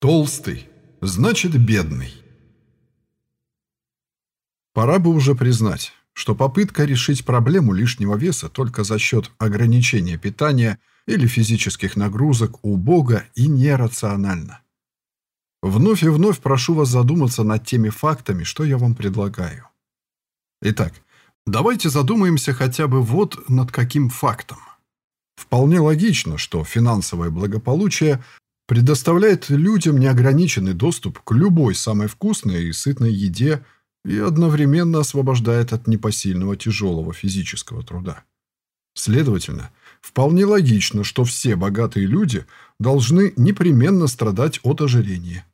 Толстый, значит бедный. Пора бы уже признать, что попытка решить проблему лишнего веса только за счет ограничения питания или физических нагрузок убога и нерациональна. Вновь и вновь прошу вас задуматься над теми фактами, что я вам предлагаю. Итак, давайте задумаемся хотя бы вот над каким фактом. Вполне логично, что финансовое благополучие предоставляет людям неограниченный доступ к любой самой вкусной и сытной еде и одновременно освобождает от непосильного тяжелого физического труда. Следовательно, вполне логично, что все богатые люди должны непременно страдать от ожирения.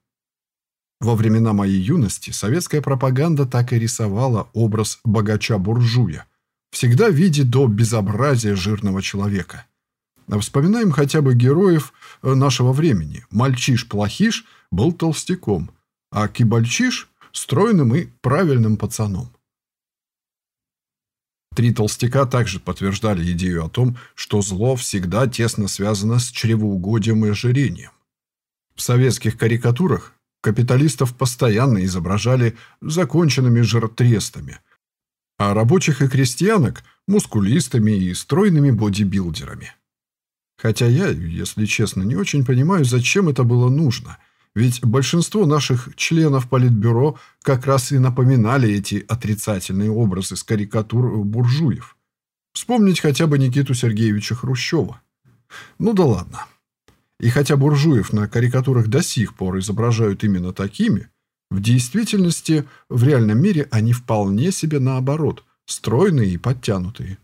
Во времена моей юности советская пропаганда так и рисовала образ богача-буржуя, всегда в виде до безобразия жирного человека – Вспоминаем хотя бы героев э, нашего времени. Мальчиш-плохиш был толстяком, а Кибальчиш – стройным и правильным пацаном. Три толстяка также подтверждали идею о том, что зло всегда тесно связано с чревоугодием и ожирением. В советских карикатурах капиталистов постоянно изображали законченными жиртрестами, а рабочих и крестьянок – мускулистами и стройными бодибилдерами. Хотя я, если честно, не очень понимаю, зачем это было нужно. Ведь большинство наших членов Политбюро как раз и напоминали эти отрицательные образы с карикатур буржуев. Вспомнить хотя бы Никиту Сергеевича Хрущева. Ну да ладно. И хотя буржуев на карикатурах до сих пор изображают именно такими, в действительности, в реальном мире они вполне себе наоборот, стройные и подтянутые.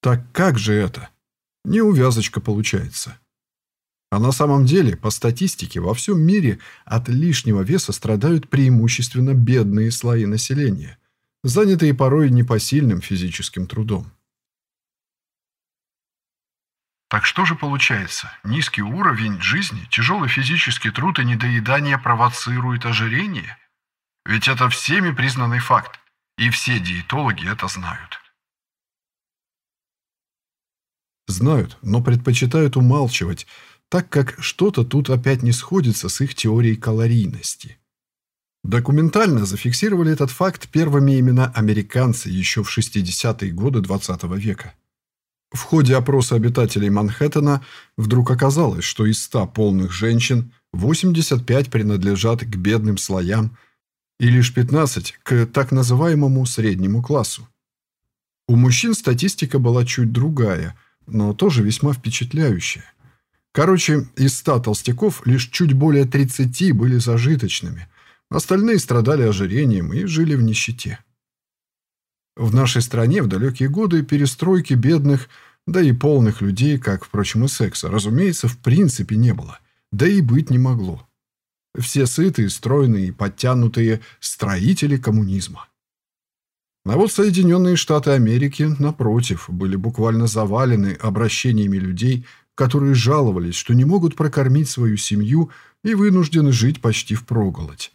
Так как же это? Неувязочка получается. А на самом деле, по статистике, во всем мире от лишнего веса страдают преимущественно бедные слои населения, занятые порой непосильным физическим трудом. Так что же получается? Низкий уровень жизни, тяжелый физический труд и недоедание провоцируют ожирение? Ведь это всеми признанный факт, и все диетологи это знают. Знают, но предпочитают умалчивать, так как что-то тут опять не сходится с их теорией калорийности. Документально зафиксировали этот факт первыми именно американцы еще в 60-е годы XX -го века. В ходе опроса обитателей Манхэттена вдруг оказалось, что из 100 полных женщин 85 принадлежат к бедным слоям и лишь 15 к так называемому среднему классу. У мужчин статистика была чуть другая – но тоже весьма впечатляющее. Короче, из ста толстяков лишь чуть более 30 были зажиточными, остальные страдали ожирением и жили в нищете. В нашей стране в далекие годы перестройки бедных, да и полных людей, как, впрочем, и секса, разумеется, в принципе не было, да и быть не могло. Все сытые, стройные и подтянутые строители коммунизма. А вот Соединенные Штаты Америки, напротив, были буквально завалены обращениями людей, которые жаловались, что не могут прокормить свою семью и вынуждены жить почти впроголодь.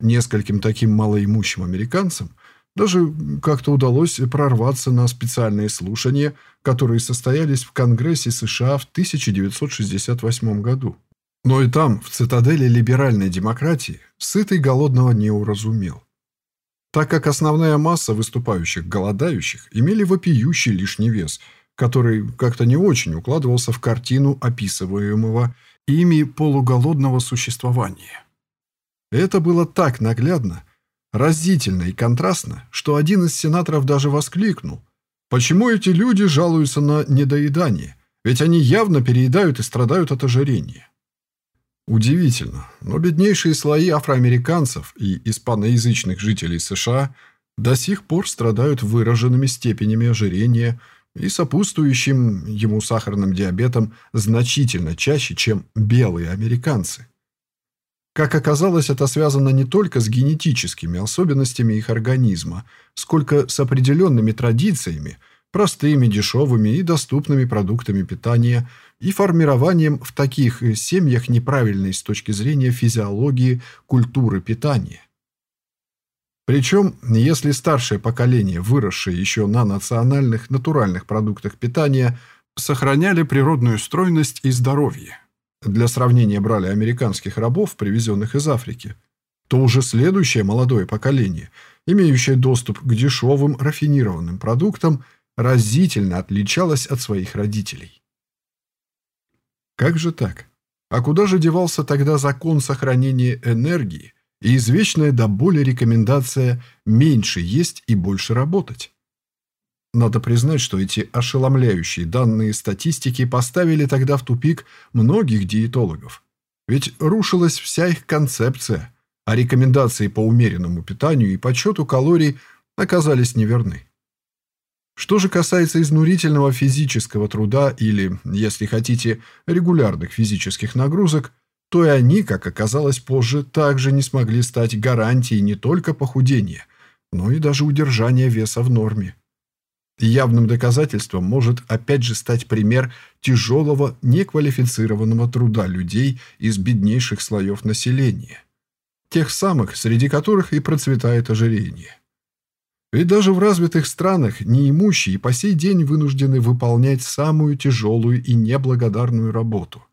Нескольким таким малоимущим американцам даже как-то удалось прорваться на специальные слушания, которые состоялись в Конгрессе США в 1968 году. Но и там, в цитадели либеральной демократии, сытый голодного не уразумел так как основная масса выступающих голодающих имели вопиющий лишний вес, который как-то не очень укладывался в картину описываемого ими полуголодного существования. Это было так наглядно, разительно и контрастно, что один из сенаторов даже воскликнул. Почему эти люди жалуются на недоедание? Ведь они явно переедают и страдают от ожирения. Удивительно, но беднейшие слои афроамериканцев и испаноязычных жителей США до сих пор страдают выраженными степенями ожирения и сопутствующим ему сахарным диабетом значительно чаще, чем белые американцы. Как оказалось, это связано не только с генетическими особенностями их организма, сколько с определенными традициями, простыми, дешевыми и доступными продуктами питания – и формированием в таких э, семьях неправильной с точки зрения физиологии культуры питания. Причем, если старшее поколение, выросшее еще на национальных натуральных продуктах питания, сохраняли природную стройность и здоровье, для сравнения брали американских рабов, привезенных из Африки, то уже следующее молодое поколение, имеющее доступ к дешевым рафинированным продуктам, разительно отличалось от своих родителей. Как же так? А куда же девался тогда закон сохранения энергии и извечная до боли рекомендация «меньше есть и больше работать»? Надо признать, что эти ошеломляющие данные статистики поставили тогда в тупик многих диетологов. Ведь рушилась вся их концепция, а рекомендации по умеренному питанию и подсчету калорий оказались неверны. Что же касается изнурительного физического труда или, если хотите, регулярных физических нагрузок, то и они, как оказалось позже, также не смогли стать гарантией не только похудения, но и даже удержания веса в норме. Явным доказательством может опять же стать пример тяжелого неквалифицированного труда людей из беднейших слоев населения. Тех самых, среди которых и процветает ожирение. Ведь даже в развитых странах неимущие по сей день вынуждены выполнять самую тяжелую и неблагодарную работу.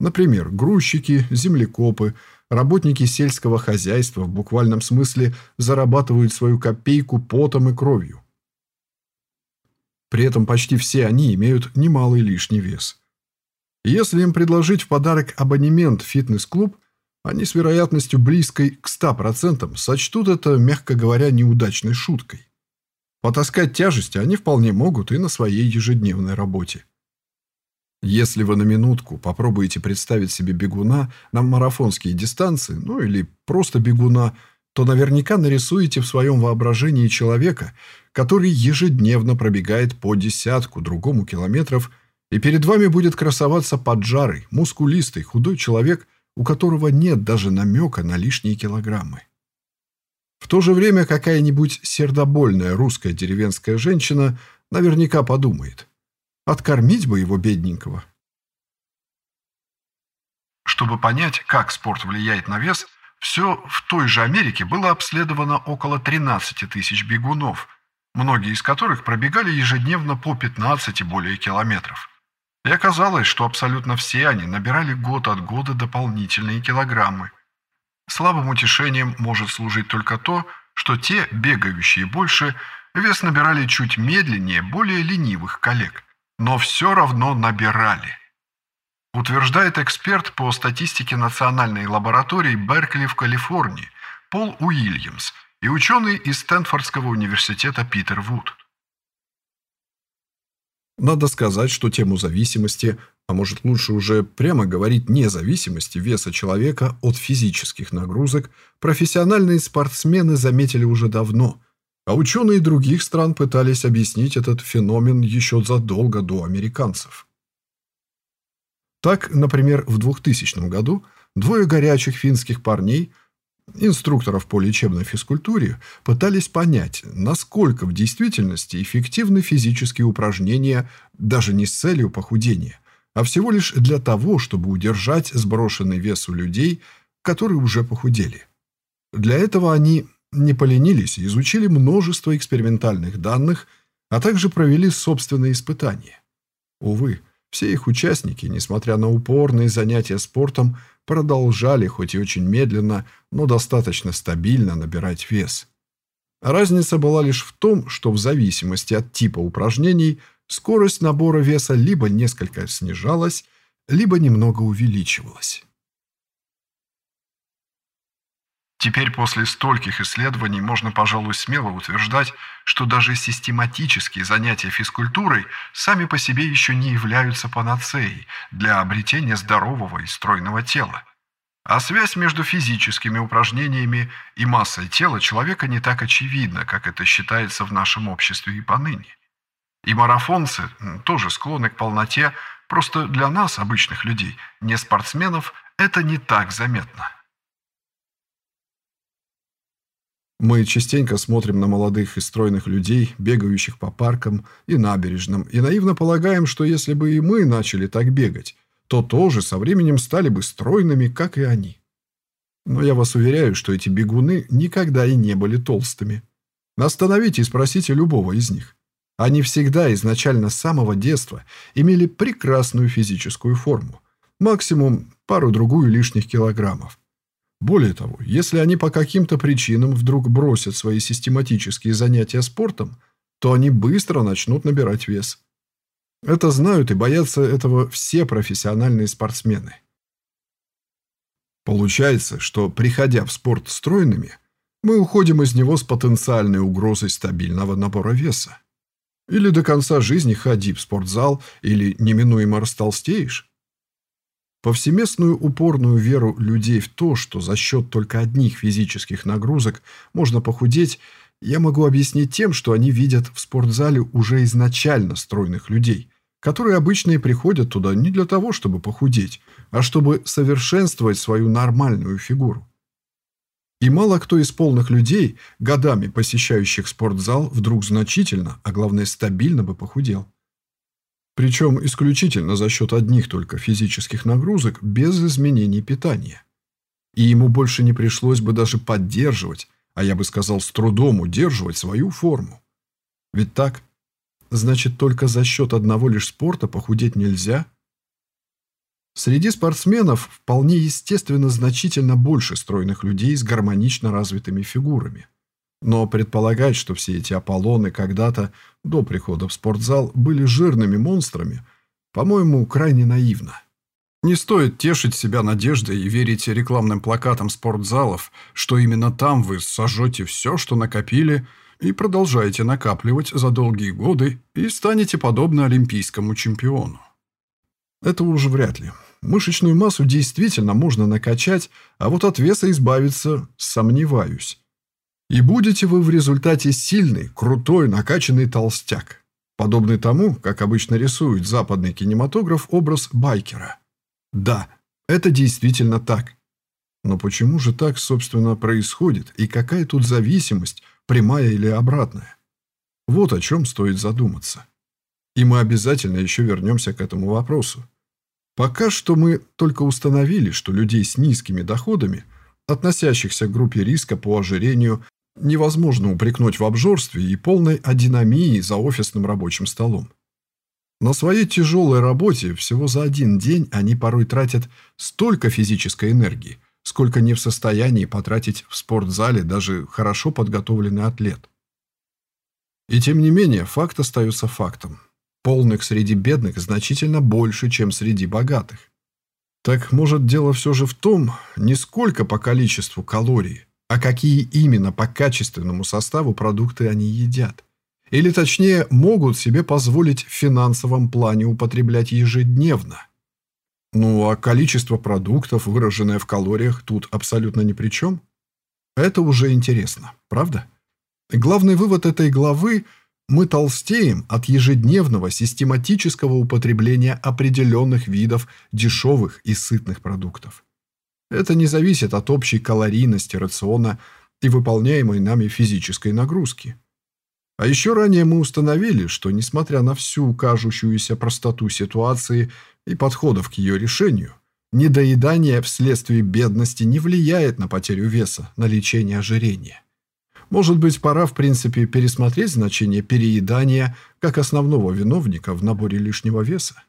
Например, грузчики, землекопы, работники сельского хозяйства в буквальном смысле зарабатывают свою копейку потом и кровью. При этом почти все они имеют немалый лишний вес. если им предложить в подарок абонемент в фитнес-клуб, они с вероятностью близкой к 100% сочтут это, мягко говоря, неудачной шуткой. Потаскать тяжести они вполне могут и на своей ежедневной работе. Если вы на минутку попробуете представить себе бегуна на марафонские дистанции, ну или просто бегуна, то наверняка нарисуете в своем воображении человека, который ежедневно пробегает по десятку другому километров, и перед вами будет красоваться поджарый, мускулистый, худой человек, у которого нет даже намека на лишние килограммы. В то же время какая-нибудь сердобольная русская деревенская женщина наверняка подумает, откормить бы его бедненького. Чтобы понять, как спорт влияет на вес – все в той же Америке было обследовано около 13 тысяч бегунов, многие из которых пробегали ежедневно по 15 и более километров. И оказалось, что абсолютно все они набирали год от года дополнительные килограммы. Слабым утешением может служить только то, что те, бегающие больше, вес набирали чуть медленнее более ленивых коллег, но все равно набирали утверждает эксперт по статистике Национальной лаборатории Беркли в Калифорнии Пол Уильямс и ученый из Стэнфордского университета Питер Вуд. Надо сказать, что тему зависимости, а может лучше уже прямо говорить независимости веса человека от физических нагрузок, профессиональные спортсмены заметили уже давно, а ученые других стран пытались объяснить этот феномен еще задолго до американцев. Так, например, в 2000 году двое горячих финских парней, инструкторов по лечебной физкультуре, пытались понять, насколько в действительности эффективны физические упражнения даже не с целью похудения, а всего лишь для того, чтобы удержать сброшенный вес у людей, которые уже похудели. Для этого они не поленились и изучили множество экспериментальных данных, а также провели собственные испытания. Увы, все их участники, несмотря на упорные занятия спортом, продолжали, хоть и очень медленно, но достаточно стабильно набирать вес. Разница была лишь в том, что в зависимости от типа упражнений скорость набора веса либо несколько снижалась, либо немного увеличивалась. Теперь после стольких исследований можно, пожалуй, смело утверждать, что даже систематические занятия физкультурой сами по себе еще не являются панацеей для обретения здорового и стройного тела. А связь между физическими упражнениями и массой тела человека не так очевидна, как это считается в нашем обществе и поныне. И марафонцы тоже склонны к полноте, просто для нас, обычных людей, не спортсменов, это не так заметно. Мы частенько смотрим на молодых и стройных людей, бегающих по паркам и набережным, и наивно полагаем, что если бы и мы начали так бегать, то тоже со временем стали бы стройными, как и они. Но я вас уверяю, что эти бегуны никогда и не были толстыми. Остановите и спросите любого из них. Они всегда изначально с самого детства имели прекрасную физическую форму, Максимум пару-другую лишних килограммов. Более того, если они по каким-то причинам вдруг бросят свои систематические занятия спортом, то они быстро начнут набирать вес. Это знают и боятся этого все профессиональные спортсмены. Получается, что, приходя в спорт стройными, мы уходим из него с потенциальной угрозой стабильного набора веса. Или до конца жизни ходи в спортзал, или неминуемо растолстеешь. Повсеместную упорную веру людей в то, что за счет только одних физических нагрузок можно похудеть, я могу объяснить тем, что они видят в спортзале уже изначально стройных людей, которые обычно и приходят туда не для того, чтобы похудеть, а чтобы совершенствовать свою нормальную фигуру. И мало кто из полных людей, годами посещающих спортзал, вдруг значительно, а главное стабильно бы похудел. Причем исключительно за счет одних только физических нагрузок, без изменений питания. И ему больше не пришлось бы даже поддерживать, а я бы сказал, с трудом удерживать свою форму. Ведь так? Значит, только за счет одного лишь спорта похудеть нельзя – Среди спортсменов вполне естественно значительно больше стройных людей с гармонично развитыми фигурами. Но предполагать, что все эти Аполлоны когда-то, до прихода в спортзал, были жирными монстрами, по-моему, крайне наивно. Не стоит тешить себя надеждой и верить рекламным плакатам спортзалов, что именно там вы сожжете все, что накопили, и продолжаете накапливать за долгие годы и станете подобны олимпийскому чемпиону. Это уже вряд ли. Мышечную массу действительно можно накачать, а вот от веса избавиться сомневаюсь. И будете вы в результате сильный, крутой, накачанный толстяк, подобный тому, как обычно рисует западный кинематограф образ байкера. Да, это действительно так. Но почему же так, собственно, происходит, и какая тут зависимость, прямая или обратная? Вот о чем стоит задуматься. И мы обязательно еще вернемся к этому вопросу. Пока что мы только установили, что людей с низкими доходами, относящихся к группе риска по ожирению, невозможно упрекнуть в обжорстве и полной адинамии за офисным рабочим столом. На своей тяжелой работе всего за один день они порой тратят столько физической энергии, сколько не в состоянии потратить в спортзале даже хорошо подготовленный атлет. И тем не менее, факт остается фактом. Полных среди бедных значительно больше, чем среди богатых. Так, может, дело все же в том, не сколько по количеству калорий, а какие именно по качественному составу продукты они едят. Или, точнее, могут себе позволить в финансовом плане употреблять ежедневно. Ну, а количество продуктов, выраженное в калориях, тут абсолютно ни при чем. Это уже интересно, правда? Главный вывод этой главы – мы толстеем от ежедневного систематического употребления определенных видов дешевых и сытных продуктов. Это не зависит от общей калорийности рациона и выполняемой нами физической нагрузки. А еще ранее мы установили, что, несмотря на всю кажущуюся простоту ситуации и подходов к ее решению, недоедание вследствие бедности не влияет на потерю веса, на лечение ожирения. Может быть, пора, в принципе, пересмотреть значение переедания как основного виновника в наборе лишнего веса?